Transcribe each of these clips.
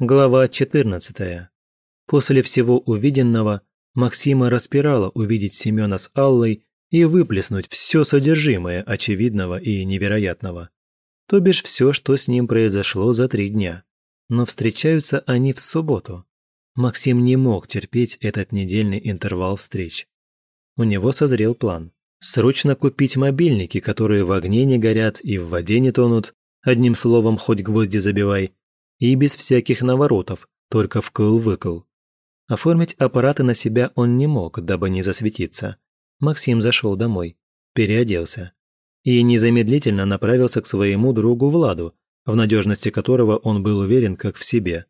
Глава 14. После всего увиденного Максима распирало увидеть Семена с Аллой и выплеснуть все содержимое очевидного и невероятного. То бишь все, что с ним произошло за три дня. Но встречаются они в субботу. Максим не мог терпеть этот недельный интервал встреч. У него созрел план. Срочно купить мобильники, которые в огне не горят и в воде не тонут, одним словом, хоть гвозди забивай, и без всяких наворотов, только вкл-выкл. Оформить аппараты на себя он не мог, дабы не засветиться. Максим зашел домой, переоделся и незамедлительно направился к своему другу Владу, в надежности которого он был уверен как в себе.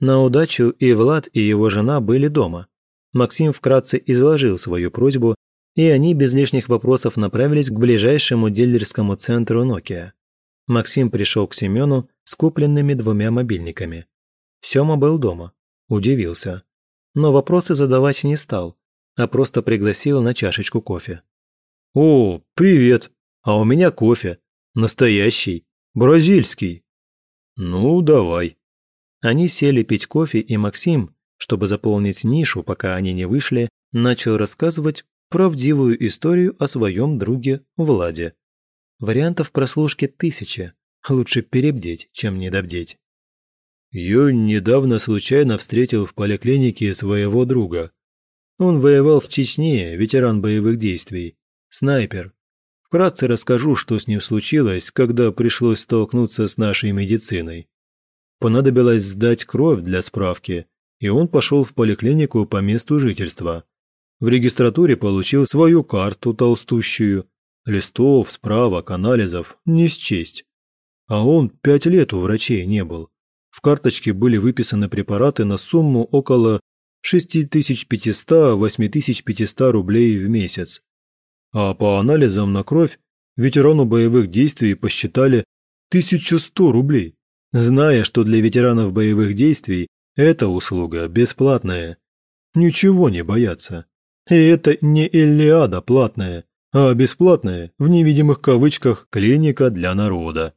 На удачу и Влад, и его жена были дома. Максим вкратце изложил свою просьбу, и они без лишних вопросов направились к ближайшему дилерскому центру Nokia. Максим пришел к Семену с купленными двумя мобильниками. Сема был дома. Удивился. Но вопросы задавать не стал, а просто пригласил на чашечку кофе. «О, привет! А у меня кофе. Настоящий. Бразильский». «Ну, давай». Они сели пить кофе, и Максим, чтобы заполнить нишу, пока они не вышли, начал рассказывать правдивую историю о своем друге Владе. Вариантов прослушки тысячи. Лучше перебдеть, чем недобдеть. Я недавно случайно встретил в поликлинике своего друга. Он воевал в Чечне, ветеран боевых действий, снайпер. Вкратце расскажу, что с ним случилось, когда пришлось столкнуться с нашей медициной. Понадобилось сдать кровь для справки, и он пошел в поликлинику по месту жительства. В регистратуре получил свою карту толстущую, Листов, справок, анализов не счесть. А он пять лет у врачей не был. В карточке были выписаны препараты на сумму около 6500-8500 рублей в месяц. А по анализам на кровь ветерану боевых действий посчитали 1100 рублей, зная, что для ветеранов боевых действий эта услуга бесплатная. Ничего не бояться. И это не Эллиада платная, а бесплатная, в невидимых кавычках, клиника для народа.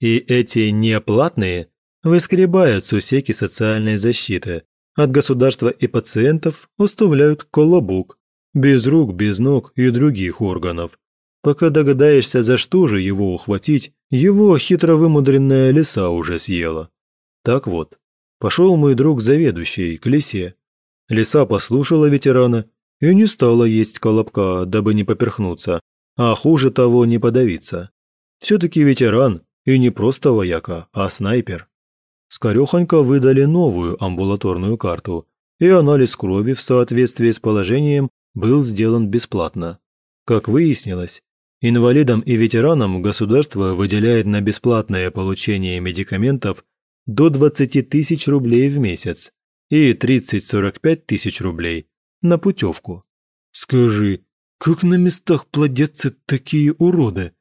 И эти неплатные выскребают сусеки социальной защиты, от государства и пациентов уставляют колобок, без рук, без ног и других органов. Пока догадаешься, за что же его ухватить, его хитро вымудренная лиса уже съела. Так вот, пошел мой друг заведующий к лисе. Лиса послушала ветерана и не стала есть колобка, дабы не поперхнуться, а хуже того не подавиться. Все-таки ветеран, и не просто вояка, а снайпер. Скорехонько выдали новую амбулаторную карту, и анализ крови в соответствии с положением был сделан бесплатно. Как выяснилось, инвалидам и ветеранам государство выделяет на бесплатное получение медикаментов до 20 тысяч рублей в месяц и 30-45 тысяч рублей на путевку. Скажи, как на местах плодятся такие уроды?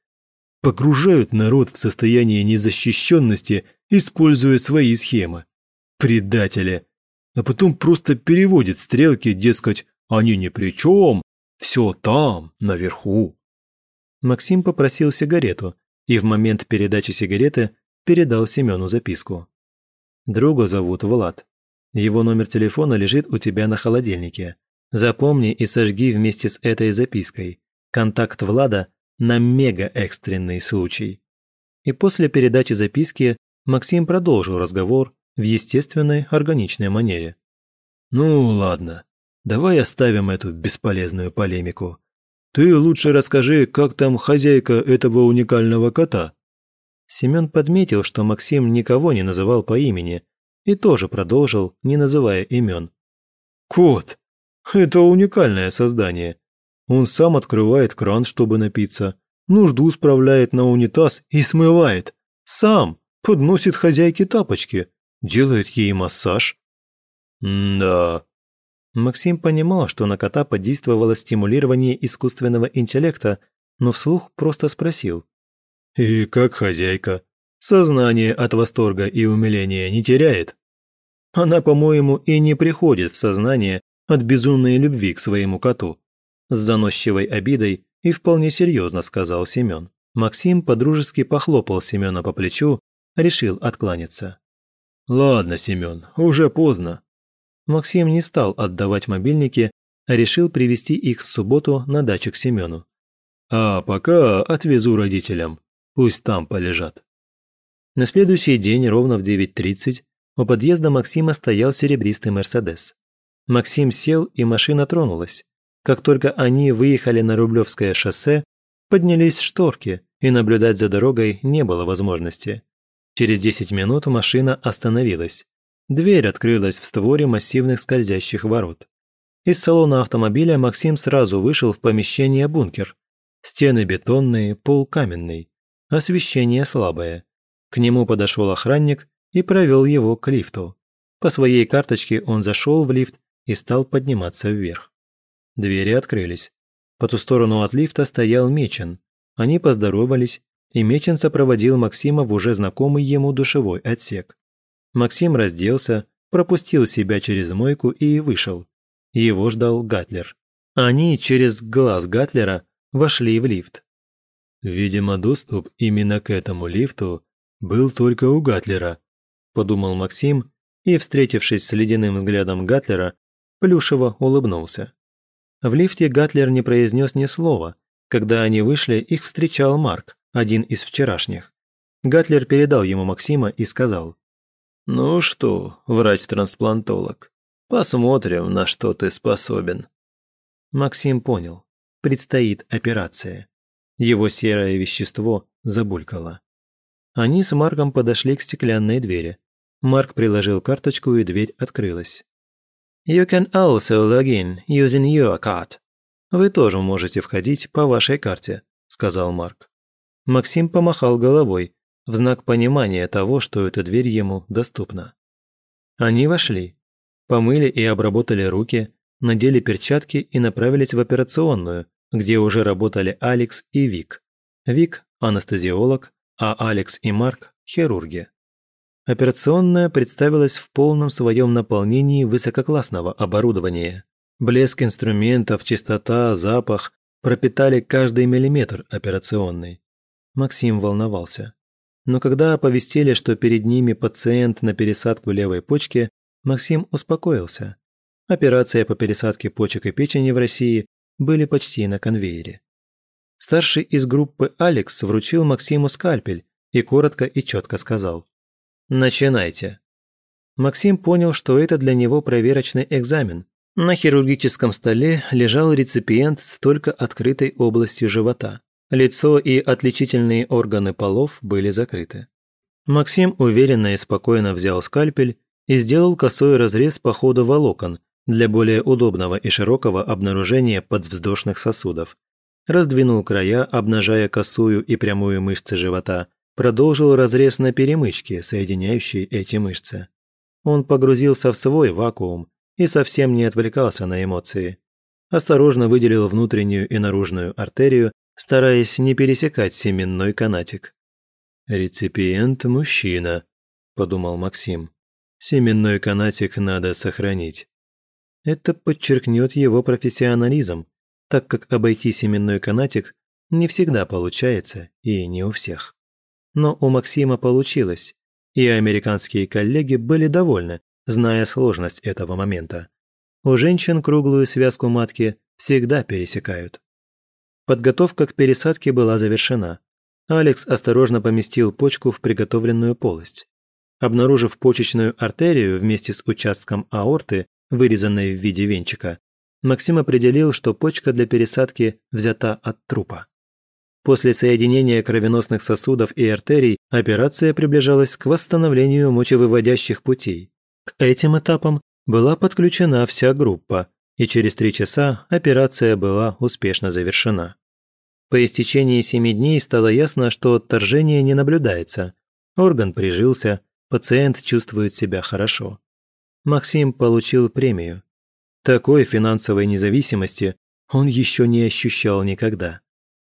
Погружают народ в состояние незащищенности, используя свои схемы. Предатели. А потом просто переводят стрелки, дескать, они ни при чем, все там, наверху. Максим попросил сигарету и в момент передачи сигареты передал Семену записку. Друга зовут Влад. Его номер телефона лежит у тебя на холодильнике. Запомни и сожги вместе с этой запиской. Контакт Влада на мега-экстренный случай. И после передачи записки Максим продолжил разговор в естественной, органичной манере. «Ну, ладно, давай оставим эту бесполезную полемику. Ты лучше расскажи, как там хозяйка этого уникального кота?» Семен подметил, что Максим никого не называл по имени, и тоже продолжил, не называя имен. «Кот! Это уникальное создание. Он сам открывает кран, чтобы напиться, нужду справляет на унитаз и смывает. Сам подносит хозяйке тапочки, делает ей массаж. да. Максим понимал, что на кота подействовало стимулирование искусственного интеллекта, но вслух просто спросил. «И как хозяйка? Сознание от восторга и умиления не теряет?» Она, по-моему, и не приходит в сознание от безумной любви к своему коту. С заносчивой обидой и вполне серьезно сказал Семен. Максим подружески похлопал Семена по плечу, решил откланяться. «Ладно, Семен, уже поздно». Максим не стал отдавать мобильники, а решил привезти их в субботу на дачу к Семену. «А пока отвезу родителям, пусть там полежат». На следующий день ровно в 9.30 у подъезда Максима стоял серебристый «Мерседес». Максим сел, и машина тронулась. Как только они выехали на Рублевское шоссе, поднялись шторки, и наблюдать за дорогой не было возможности. Через 10 минут машина остановилась. Дверь открылась в створе массивных скользящих ворот. Из салона автомобиля Максим сразу вышел в помещение бункер. Стены бетонные, пол каменный. Освещение слабое. К нему подошел охранник и провел его к лифту. По своей карточке он зашел в лифт и стал подниматься вверх. Двери открылись. По ту сторону от лифта стоял Мечин. Они поздоровались, и Мечин сопроводил Максима в уже знакомый ему душевой отсек. Максим разделся, пропустил себя через мойку и вышел. Его ждал Гатлер. Они через глаз Гатлера вошли в лифт. Видимо, доступ именно к этому лифту был только у Гатлера, подумал Максим и, встретившись с ледяным взглядом Гатлера, плюшево улыбнулся. В лифте Гатлер не произнес ни слова. Когда они вышли, их встречал Марк, один из вчерашних. Гатлер передал ему Максима и сказал. «Ну что, врач-трансплантолог, посмотрим, на что ты способен». Максим понял. Предстоит операция. Его серое вещество забулькало. Они с Марком подошли к стеклянной двери. Марк приложил карточку, и дверь открылась. You can also log in using your card. Вы тоже можете входить по вашей карте, сказал Марк. Максим помахал головой в знак понимания того, что эта дверь ему доступна. Они вошли, помыли и обработали руки, надели перчатки и направились в операционную, где уже работали Алекс и Вик. Вик – анестезиолог, а Алекс и Марк – хирурги. Операционная представилась в полном своем наполнении высококлассного оборудования. Блеск инструментов, чистота, запах пропитали каждый миллиметр операционной. Максим волновался. Но когда оповестили, что перед ними пациент на пересадку левой почки, Максим успокоился. Операция по пересадке почек и печени в России были почти на конвейере. Старший из группы Алекс вручил Максиму скальпель и коротко и четко сказал «Начинайте». Максим понял, что это для него проверочный экзамен. На хирургическом столе лежал реципиент с только открытой областью живота. Лицо и отличительные органы полов были закрыты. Максим уверенно и спокойно взял скальпель и сделал косой разрез по ходу волокон для более удобного и широкого обнаружения подвздошных сосудов раздвинул края, обнажая косую и прямую мышцы живота, продолжил разрез на перемычке, соединяющей эти мышцы. Он погрузился в свой вакуум и совсем не отвлекался на эмоции. Осторожно выделил внутреннюю и наружную артерию, стараясь не пересекать семенной канатик. «Реципиент – мужчина», – подумал Максим. «Семенной канатик надо сохранить». Это подчеркнет его профессионализм, так как обойти семенной канатик не всегда получается и не у всех. Но у Максима получилось, и американские коллеги были довольны, зная сложность этого момента. У женщин круглую связку матки всегда пересекают. Подготовка к пересадке была завершена. Алекс осторожно поместил почку в приготовленную полость. Обнаружив почечную артерию вместе с участком аорты, вырезанной в виде венчика, Максим определил, что почка для пересадки взята от трупа. После соединения кровеносных сосудов и артерий операция приближалась к восстановлению мочевыводящих путей. К этим этапам была подключена вся группа, и через три часа операция была успешно завершена. По истечении семи дней стало ясно, что отторжение не наблюдается. Орган прижился, пациент чувствует себя хорошо. Максим получил премию. Такой финансовой независимости он еще не ощущал никогда.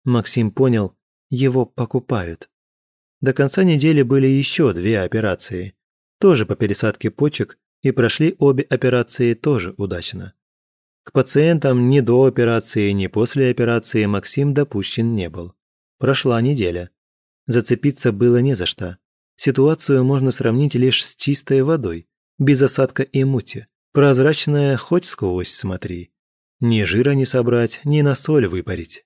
Максим понял, его покупают. До конца недели были еще две операции. Тоже по пересадке почек, и прошли обе операции тоже удачно. К пациентам ни до операции, ни после операции Максим допущен не был. Прошла неделя. Зацепиться было не за что. Ситуацию можно сравнить лишь с чистой водой, без осадка и мути, прозрачная хоть сквозь смотри. Ни жира не собрать, ни на соль выпарить.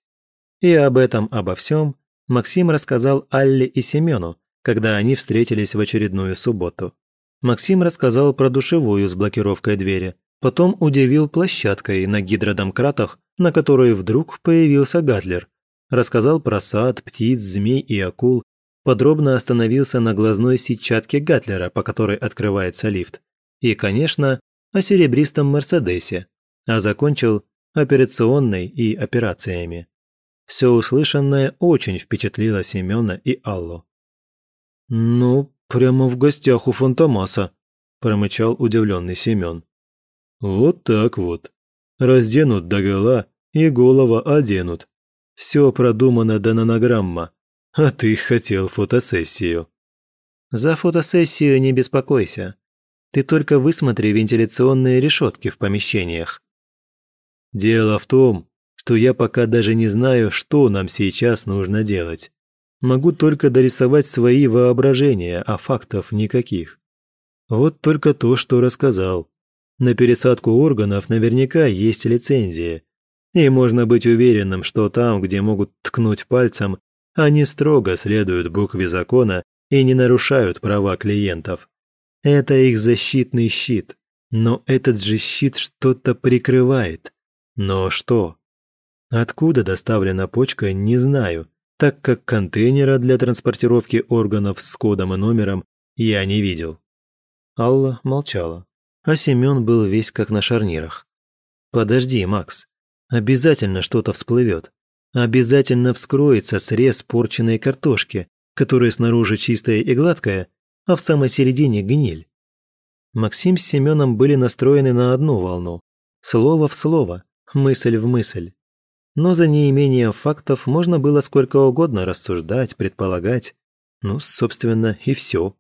И об этом, обо всем Максим рассказал Алле и Семену, когда они встретились в очередную субботу. Максим рассказал про душевую с блокировкой двери, потом удивил площадкой на гидродомкратах, на которой вдруг появился Гатлер. Рассказал про сад, птиц, змей и акул, подробно остановился на глазной сетчатке Гатлера, по которой открывается лифт. И, конечно, о серебристом Мерседесе, а закончил операционной и операциями. Все услышанное очень впечатлило Семена и Аллу. «Ну, прямо в гостях у Фантомаса», – промычал удивленный Семен. «Вот так вот. Разденут догола и голова оденут. Все продумано до нанограмма. А ты хотел фотосессию». «За фотосессию не беспокойся. Ты только высмотри вентиляционные решетки в помещениях». «Дело в том, что я пока даже не знаю, что нам сейчас нужно делать. Могу только дорисовать свои воображения, а фактов никаких. Вот только то, что рассказал. На пересадку органов наверняка есть лицензия. И можно быть уверенным, что там, где могут ткнуть пальцем, они строго следуют букве закона и не нарушают права клиентов. Это их защитный щит. Но этот же щит что-то прикрывает. Но что? Откуда доставлена почка, не знаю так как контейнера для транспортировки органов с кодом и номером я не видел. Алла молчала, а Семен был весь как на шарнирах. «Подожди, Макс, обязательно что-то всплывет. Обязательно вскроется срез порченной картошки, которая снаружи чистая и гладкая, а в самой середине гниль». Максим с Семеном были настроены на одну волну. Слово в слово, мысль в мысль но за неимением фактов можно было сколько угодно рассуждать, предполагать. Ну, собственно, и все.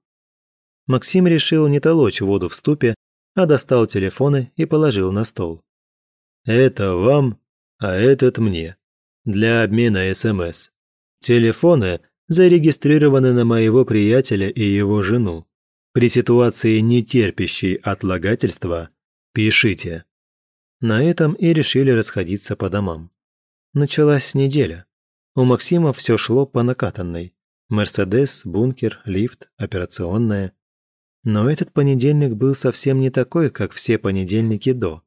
Максим решил не толочь воду в ступе, а достал телефоны и положил на стол. «Это вам, а этот мне. Для обмена СМС. Телефоны зарегистрированы на моего приятеля и его жену. При ситуации, не терпящей отлагательства, пишите». На этом и решили расходиться по домам. Началась неделя. У Максима все шло по накатанной. Мерседес, бункер, лифт, операционная. Но этот понедельник был совсем не такой, как все понедельники до.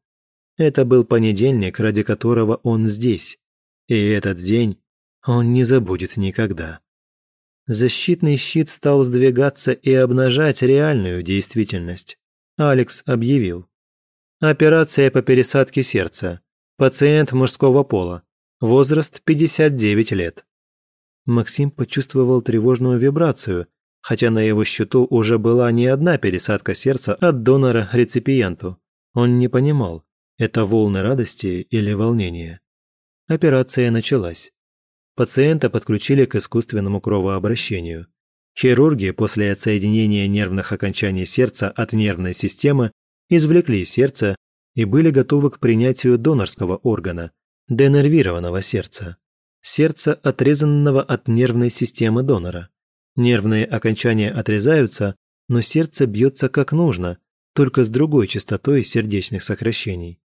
Это был понедельник, ради которого он здесь. И этот день он не забудет никогда. Защитный щит стал сдвигаться и обнажать реальную действительность. Алекс объявил. Операция по пересадке сердца. Пациент мужского пола. Возраст 59 лет. Максим почувствовал тревожную вибрацию, хотя на его счету уже была не одна пересадка сердца от донора реципиенту. Он не понимал, это волны радости или волнения. Операция началась. Пациента подключили к искусственному кровообращению. Хирурги после отсоединения нервных окончаний сердца от нервной системы извлекли сердце и были готовы к принятию донорского органа, денервированного сердца, сердца, отрезанного от нервной системы донора. Нервные окончания отрезаются, но сердце бьется как нужно, только с другой частотой сердечных сокращений.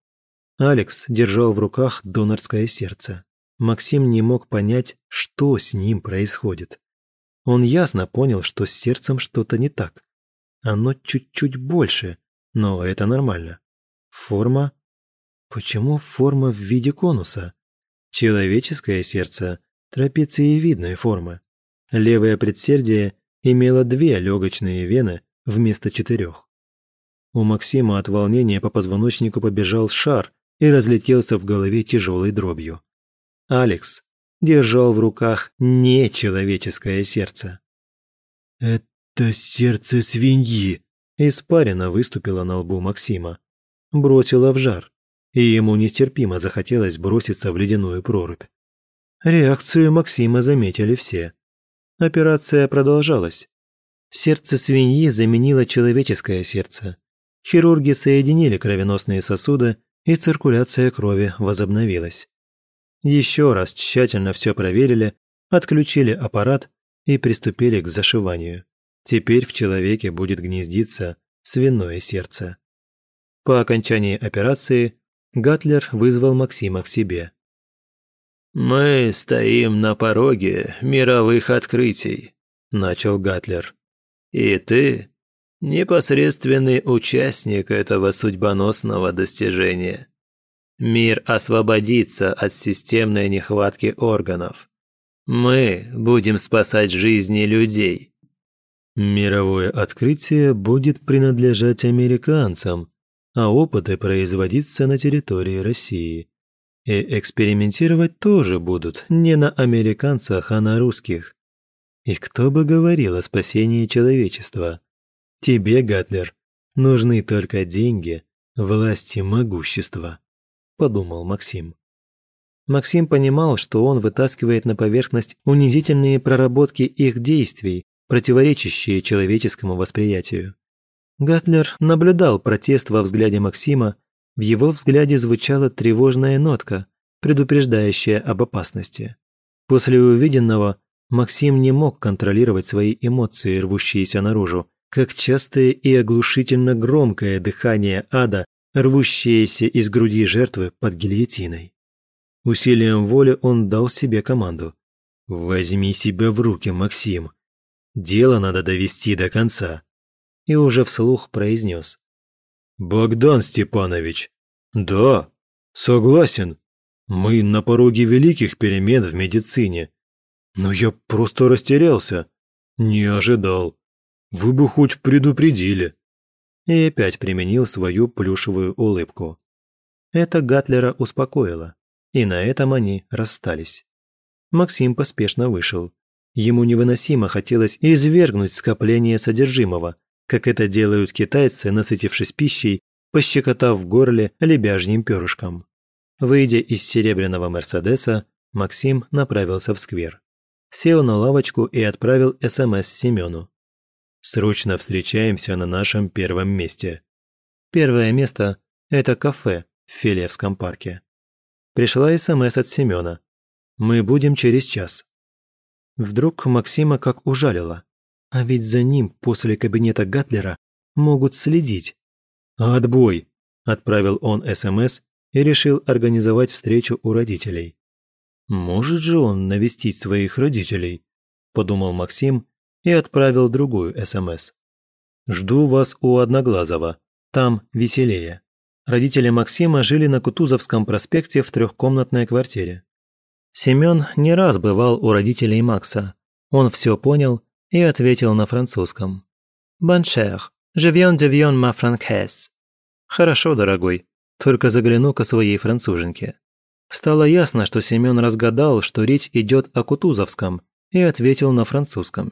Алекс держал в руках донорское сердце. Максим не мог понять, что с ним происходит. Он ясно понял, что с сердцем что-то не так. Оно чуть-чуть больше, но это нормально. Форма Почему форма в виде конуса? Человеческое сердце – трапециевидной формы. Левое предсердие имело две легочные вены вместо четырех. У Максима от волнения по позвоночнику побежал шар и разлетелся в голове тяжелой дробью. Алекс держал в руках нечеловеческое сердце. «Это сердце свиньи!» Испарина выступила на лбу Максима. Бросила в жар и ему нестерпимо захотелось броситься в ледяную прорубь. Реакцию Максима заметили все. Операция продолжалась. Сердце свиньи заменило человеческое сердце. Хирурги соединили кровеносные сосуды, и циркуляция крови возобновилась. Еще раз тщательно все проверили, отключили аппарат и приступили к зашиванию. Теперь в человеке будет гнездиться свиное сердце. По окончании операции Гатлер вызвал Максима к себе. «Мы стоим на пороге мировых открытий», – начал Гатлер. «И ты – непосредственный участник этого судьбоносного достижения. Мир освободится от системной нехватки органов. Мы будем спасать жизни людей». Мировое открытие будет принадлежать американцам, а опыты производиться на территории России. И экспериментировать тоже будут не на американцах, а на русских. И кто бы говорил о спасении человечества? Тебе, Гатлер, нужны только деньги, власть и могущество, подумал Максим. Максим понимал, что он вытаскивает на поверхность унизительные проработки их действий, противоречащие человеческому восприятию. Гатлер наблюдал протест во взгляде Максима, в его взгляде звучала тревожная нотка, предупреждающая об опасности. После увиденного Максим не мог контролировать свои эмоции, рвущиеся наружу, как частое и оглушительно громкое дыхание ада, рвущееся из груди жертвы под гильотиной. Усилием воли он дал себе команду. «Возьми себя в руки, Максим. Дело надо довести до конца и уже вслух произнес. «Богдан Степанович, да, согласен. Мы на пороге великих перемен в медицине. Но я просто растерялся. Не ожидал. Вы бы хоть предупредили». И опять применил свою плюшевую улыбку. Это Гатлера успокоило, и на этом они расстались. Максим поспешно вышел. Ему невыносимо хотелось извергнуть скопление содержимого, как это делают китайцы, насытившись пищей, пощекотав в горле лебяжьим перышком. Выйдя из серебряного Мерседеса, Максим направился в сквер. Сел на лавочку и отправил СМС Семену. «Срочно встречаемся на нашем первом месте». Первое место – это кафе в Филевском парке. Пришла СМС от Семена. «Мы будем через час». Вдруг Максима как ужалило. А ведь за ним после кабинета Гатлера могут следить. «Отбой!» – отправил он СМС и решил организовать встречу у родителей. «Может же он навестить своих родителей?» – подумал Максим и отправил другую СМС. «Жду вас у Одноглазого. Там веселее». Родители Максима жили на Кутузовском проспекте в трехкомнатной квартире. Семен не раз бывал у родителей Макса. Он все понял и ответил на французском. «Bon cher, je viens de vion ma francaise». «Хорошо, дорогой, только загляну ко своей француженке». Стало ясно, что Семен разгадал, что речь идет о Кутузовском, и ответил на французском.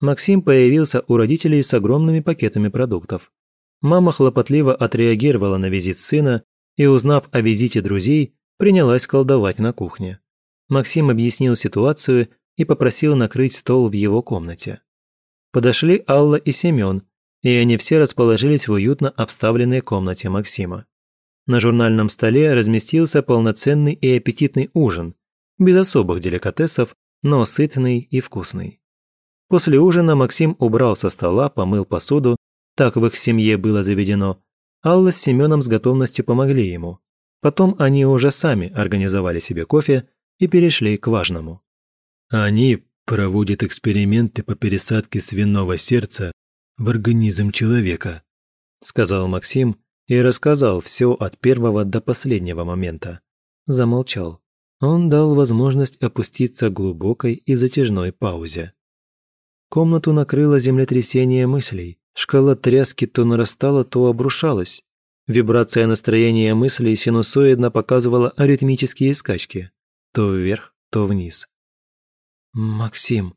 Максим появился у родителей с огромными пакетами продуктов. Мама хлопотливо отреагировала на визит сына и, узнав о визите друзей, принялась колдовать на кухне. Максим объяснил ситуацию и попросил накрыть стол в его комнате. Подошли Алла и Семен, и они все расположились в уютно обставленной комнате Максима. На журнальном столе разместился полноценный и аппетитный ужин, без особых деликатесов, но сытный и вкусный. После ужина Максим убрал со стола, помыл посуду, так в их семье было заведено. Алла с Семеном с готовностью помогли ему. Потом они уже сами организовали себе кофе и перешли к важному. Они проводят эксперименты по пересадке свиного сердца в организм человека», сказал Максим и рассказал все от первого до последнего момента. Замолчал. Он дал возможность опуститься глубокой и затяжной паузе. Комнату накрыло землетрясение мыслей. Шкала тряски то нарастала, то обрушалась. Вибрация настроения мыслей синусоидно показывала аритмические скачки. То вверх, то вниз. «Максим,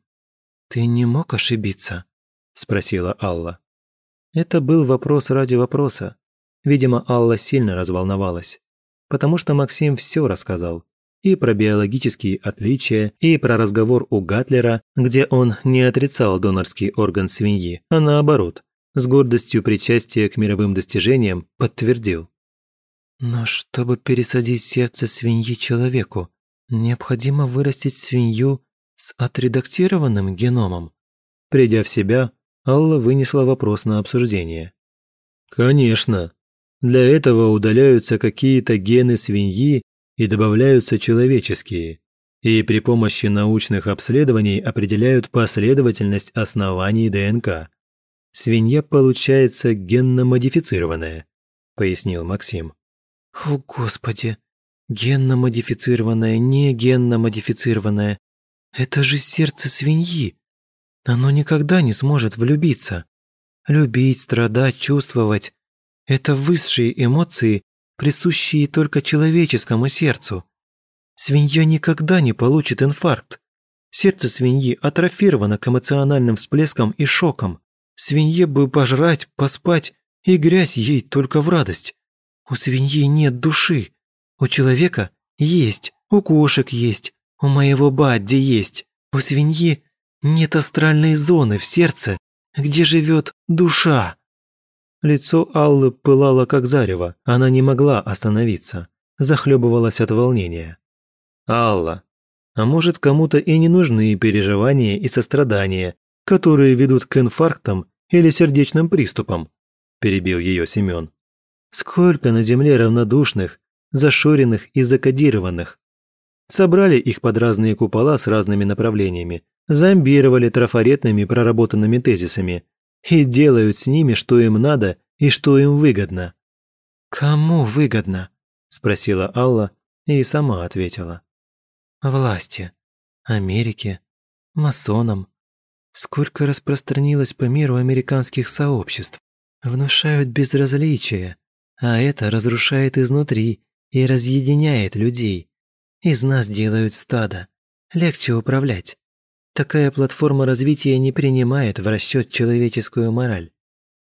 ты не мог ошибиться?» – спросила Алла. Это был вопрос ради вопроса. Видимо, Алла сильно разволновалась. Потому что Максим все рассказал. И про биологические отличия, и про разговор у Гатлера, где он не отрицал донорский орган свиньи, а наоборот, с гордостью причастия к мировым достижениям подтвердил. «Но чтобы пересадить сердце свиньи человеку, необходимо вырастить свинью с отредактированным геномом. Придя в себя, Алла вынесла вопрос на обсуждение. Конечно. Для этого удаляются какие-то гены свиньи и добавляются человеческие. И при помощи научных обследований определяют последовательность оснований ДНК. Свинья получается генно-модифицированная, пояснил Максим. О, Господи! Генно-модифицированная, не генно-модифицированная. Это же сердце свиньи. Оно никогда не сможет влюбиться. Любить, страдать, чувствовать – это высшие эмоции, присущие только человеческому сердцу. Свинья никогда не получит инфаркт. Сердце свиньи атрофировано к эмоциональным всплескам и шокам. Свинье бы пожрать, поспать, и грязь ей только в радость. У свиньи нет души. У человека есть, у кошек есть, у моего Бадди есть. У свиньи нет астральной зоны в сердце, где живет душа. Лицо Аллы пылало как зарево, она не могла остановиться, захлебывалась от волнения. «Алла, а может кому-то и не нужны переживания и сострадания, которые ведут к инфарктам или сердечным приступам?» – перебил ее Семен. «Сколько на Земле равнодушных, зашоренных и закодированных. Собрали их под разные купола с разными направлениями, зомбировали трафаретными проработанными тезисами и делают с ними, что им надо и что им выгодно. «Кому выгодно?» – спросила Алла и сама ответила. «Власти. Америке. Масонам. Сколько распространилось по миру американских сообществ. Внушают безразличие, а это разрушает изнутри и разъединяет людей. Из нас делают стадо. Легче управлять. Такая платформа развития не принимает в расчет человеческую мораль.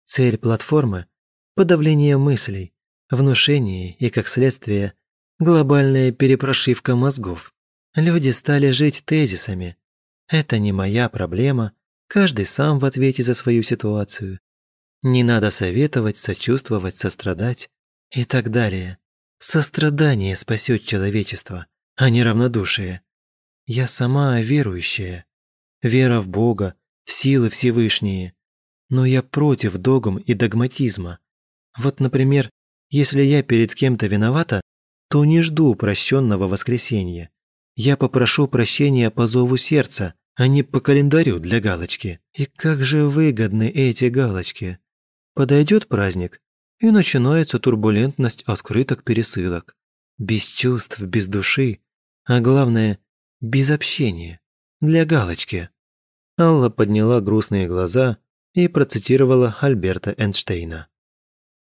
Цель платформы – подавление мыслей, внушение и, как следствие, глобальная перепрошивка мозгов. Люди стали жить тезисами. Это не моя проблема, каждый сам в ответе за свою ситуацию. Не надо советовать, сочувствовать, сострадать и так далее. Сострадание спасет человечество, а не равнодушие. Я сама верующая. Вера в Бога, в силы Всевышние. Но я против догм и догматизма. Вот, например, если я перед кем-то виновата, то не жду прощенного воскресенья. Я попрошу прощения по зову сердца, а не по календарю для галочки. И как же выгодны эти галочки. Подойдет праздник, и начинается турбулентность открыток-пересылок. Без чувств, без души, а главное, без общения. Для галочки. Алла подняла грустные глаза и процитировала Альберта Эйнштейна.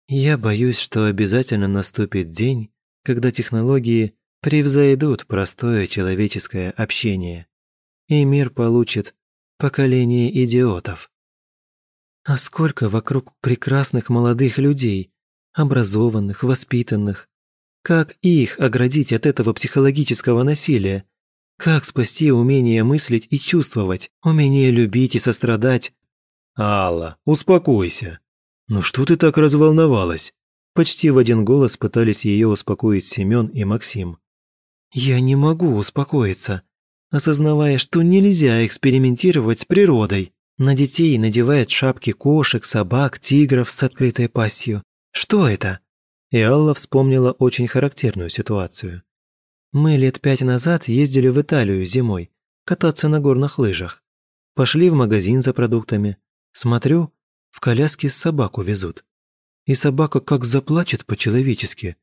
«Я боюсь, что обязательно наступит день, когда технологии превзойдут простое человеческое общение, и мир получит поколение идиотов, а сколько вокруг прекрасных молодых людей, образованных, воспитанных. Как их оградить от этого психологического насилия? Как спасти умение мыслить и чувствовать, умение любить и сострадать? Алла, успокойся. Ну что ты так разволновалась? Почти в один голос пытались ее успокоить Семен и Максим. Я не могу успокоиться, осознавая, что нельзя экспериментировать с природой. На детей надевают шапки кошек, собак, тигров с открытой пастью. Что это? И Алла вспомнила очень характерную ситуацию. Мы лет пять назад ездили в Италию зимой, кататься на горных лыжах. Пошли в магазин за продуктами. Смотрю, в коляске собаку везут. И собака как заплачет по-человечески.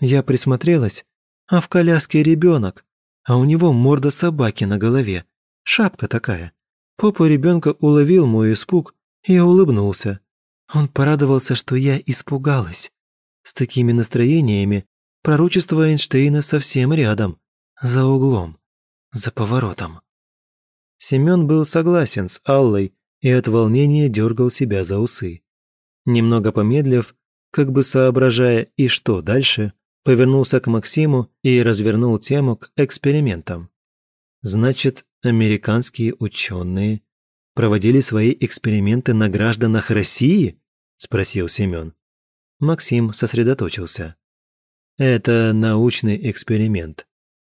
Я присмотрелась, а в коляске ребенок, а у него морда собаки на голове, шапка такая. Папа ребенка уловил мой испуг и улыбнулся. Он порадовался, что я испугалась. С такими настроениями пророчество Эйнштейна совсем рядом, за углом, за поворотом. Семен был согласен с Аллой и от волнения дергал себя за усы. Немного помедлив, как бы соображая и что дальше, повернулся к Максиму и развернул тему к экспериментам. Значит, американские ученые проводили свои эксперименты на гражданах России? спросил Семен. Максим сосредоточился. Это научный эксперимент.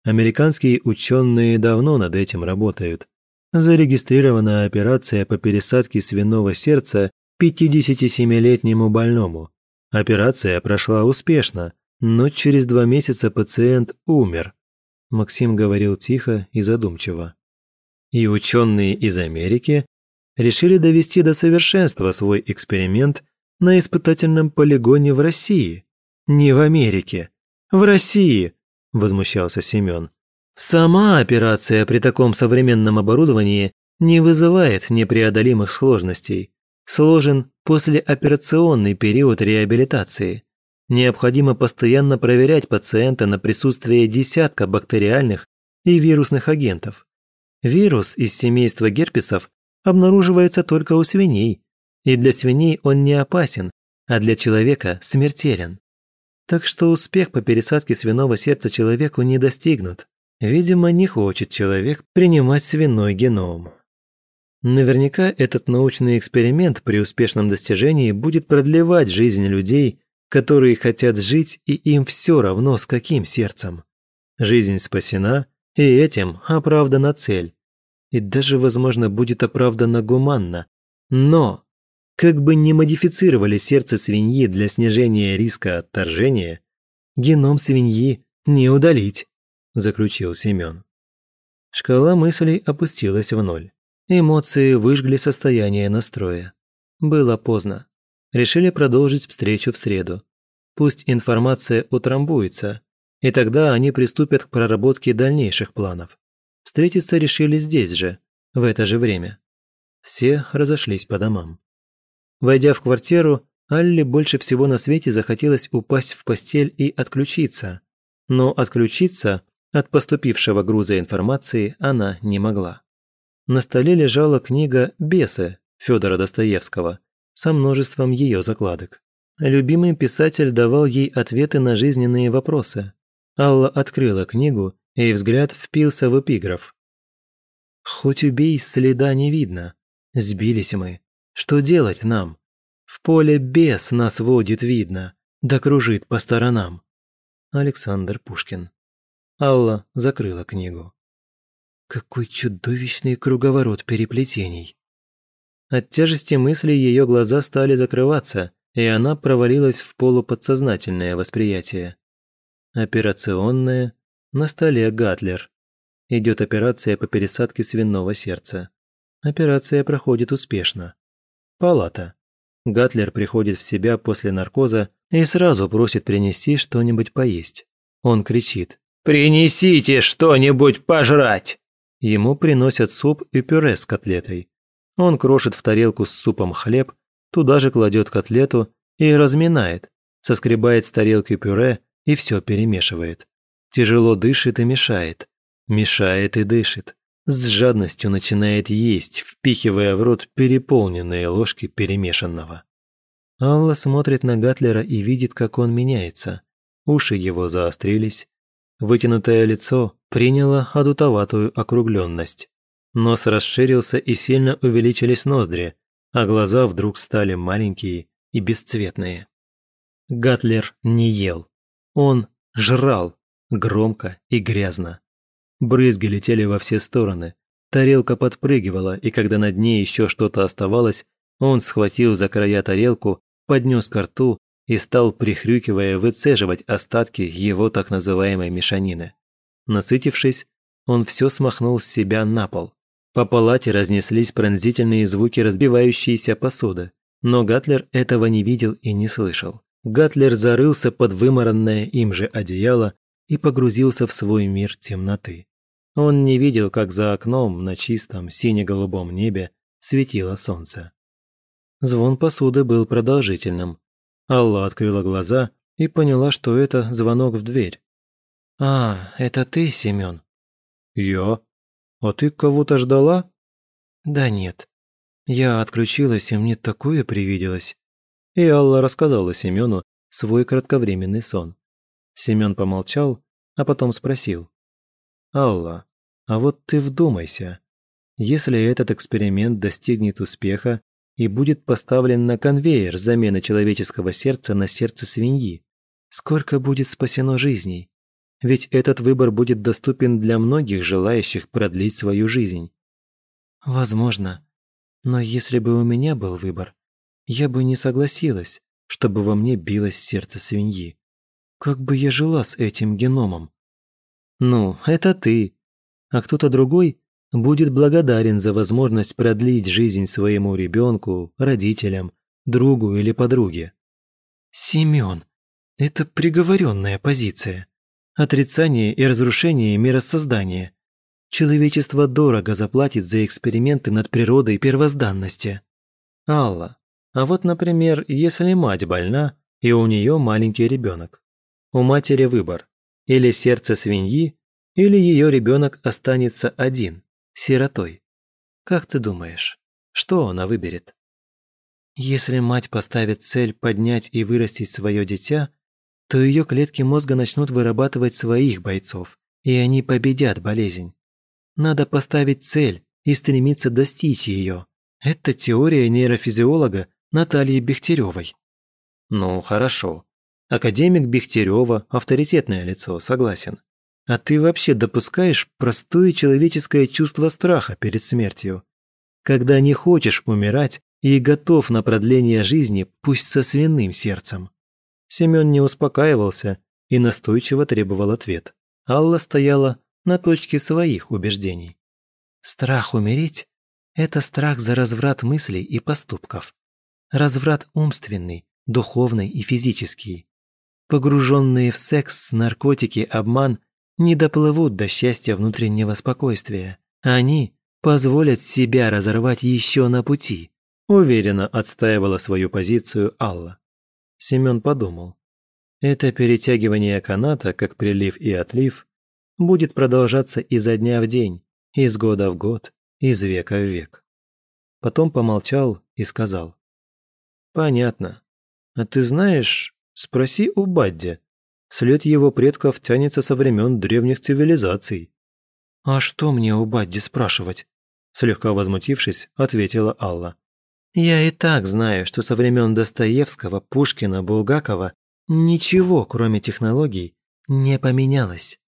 Американские ученые давно над этим работают. зарегистрирована операция по пересадке свиного сердца 57-летнему больному. Операция прошла успешно, но через два месяца пациент умер. Максим говорил тихо и задумчиво. И ученые из Америки решили довести до совершенства свой эксперимент на испытательном полигоне в России. Не в Америке, в России, возмущался Семен. Сама операция при таком современном оборудовании не вызывает непреодолимых сложностей. Сложен послеоперационный период реабилитации. Необходимо постоянно проверять пациента на присутствие десятка бактериальных и вирусных агентов. Вирус из семейства герпесов обнаруживается только у свиней, и для свиней он не опасен, а для человека смертелен. Так что успех по пересадке свиного сердца человеку не достигнут. Видимо, не хочет человек принимать свиной геном. Наверняка этот научный эксперимент при успешном достижении будет продлевать жизнь людей, которые хотят жить, и им все равно с каким сердцем. Жизнь спасена, и этим оправдана цель. И даже, возможно, будет оправдана гуманно. Но, как бы ни модифицировали сердце свиньи для снижения риска отторжения, геном свиньи не удалить заключил Семен. Шкала мыслей опустилась в ноль. Эмоции выжгли состояние настроя. Было поздно. Решили продолжить встречу в среду. Пусть информация утрамбуется, и тогда они приступят к проработке дальнейших планов. Встретиться решили здесь же, в это же время. Все разошлись по домам. Войдя в квартиру, Алле больше всего на свете захотелось упасть в постель и отключиться. Но отключиться от поступившего груза информации она не могла. На столе лежала книга «Бесы» Федора Достоевского со множеством ее закладок. Любимый писатель давал ей ответы на жизненные вопросы. Алла открыла книгу, и взгляд впился в эпиграф. «Хоть убей, следа не видно. Сбились мы. Что делать нам? В поле бес нас водит видно, да кружит по сторонам». Александр Пушкин Алла закрыла книгу. Какой чудовищный круговорот переплетений. От тяжести мыслей ее глаза стали закрываться, и она провалилась в полуподсознательное восприятие. Операционная, на столе Гатлер. Идет операция по пересадке свиного сердца. Операция проходит успешно. Палата. Гатлер приходит в себя после наркоза и сразу просит принести что-нибудь поесть. Он кричит. «Принесите что-нибудь пожрать!» Ему приносят суп и пюре с котлетой. Он крошит в тарелку с супом хлеб, туда же кладет котлету и разминает, соскребает с тарелки пюре и все перемешивает. Тяжело дышит и мешает, мешает и дышит. С жадностью начинает есть, впихивая в рот переполненные ложки перемешанного. Алла смотрит на Гатлера и видит, как он меняется. Уши его заострились, Вытянутое лицо приняло адутоватую округленность. Нос расширился и сильно увеличились ноздри, а глаза вдруг стали маленькие и бесцветные. Гатлер не ел. Он жрал, громко и грязно. Брызги летели во все стороны. Тарелка подпрыгивала, и когда на дне еще что-то оставалось, он схватил за края тарелку, поднес ко рту и стал, прихрюкивая, выцеживать остатки его так называемой мешанины. Насытившись, он все смахнул с себя на пол. По палате разнеслись пронзительные звуки разбивающейся посуды, но Гатлер этого не видел и не слышал. Гатлер зарылся под выморанное им же одеяло и погрузился в свой мир темноты. Он не видел, как за окном на чистом сине-голубом небе светило солнце. Звон посуды был продолжительным, Алла открыла глаза и поняла, что это звонок в дверь. «А, это ты, Семен?» «Я? А ты кого-то ждала?» «Да нет. Я отключилась, и мне такое привиделось». И Алла рассказала Семену свой кратковременный сон. Семен помолчал, а потом спросил. «Алла, а вот ты вдумайся. Если этот эксперимент достигнет успеха, и будет поставлен на конвейер замена человеческого сердца на сердце свиньи. Сколько будет спасено жизней? Ведь этот выбор будет доступен для многих желающих продлить свою жизнь. Возможно. Но если бы у меня был выбор, я бы не согласилась, чтобы во мне билось сердце свиньи. Как бы я жила с этим геномом? Ну, это ты. А кто-то другой будет благодарен за возможность продлить жизнь своему ребенку, родителям, другу или подруге. Семен, это приговоренная позиция. Отрицание и разрушение миросоздания. Человечество дорого заплатит за эксперименты над природой первозданности. Алла, а вот, например, если мать больна, и у нее маленький ребенок. У матери выбор. Или сердце свиньи, или ее ребенок останется один, сиротой. Как ты думаешь, что она выберет? Если мать поставит цель поднять и вырастить свое дитя, то ее клетки мозга начнут вырабатывать своих бойцов, и они победят болезнь. Надо поставить цель и стремиться достичь ее. Это теория нейрофизиолога Натальи Бехтеревой. Ну, хорошо. Академик Бехтерева – авторитетное лицо, согласен. А ты вообще допускаешь простое человеческое чувство страха перед смертью? Когда не хочешь умирать и готов на продление жизни, пусть со свиным сердцем. Семен не успокаивался и настойчиво требовал ответ. Алла стояла на точке своих убеждений. Страх умереть – это страх за разврат мыслей и поступков. Разврат умственный, духовный и физический. Погруженные в секс, наркотики, обман не доплывут до счастья внутреннего спокойствия. Они позволят себя разорвать еще на пути, уверенно отстаивала свою позицию Алла. Семен подумал. Это перетягивание каната, как прилив и отлив, будет продолжаться изо дня в день, из года в год, из века в век. Потом помолчал и сказал. «Понятно. А ты знаешь, спроси у Бадди. След его предков тянется со времен древних цивилизаций». «А что мне у Бадди спрашивать?» Слегка возмутившись, ответила Алла. «Я и так знаю, что со времен Достоевского, Пушкина, Булгакова ничего, кроме технологий, не поменялось.